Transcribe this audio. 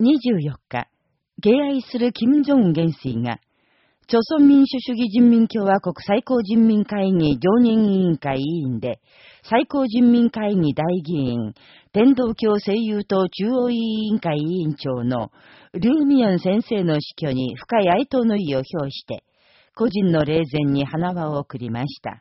24日、敬愛する金正恩元帥が、朝鮮民主主義人民共和国最高人民会議常任委員会委員で、最高人民会議代議員、天道教声優党中央委員会委員長の、リュウミアン先生の死去に深い哀悼の意を表して、個人の霊前に花輪を送りました。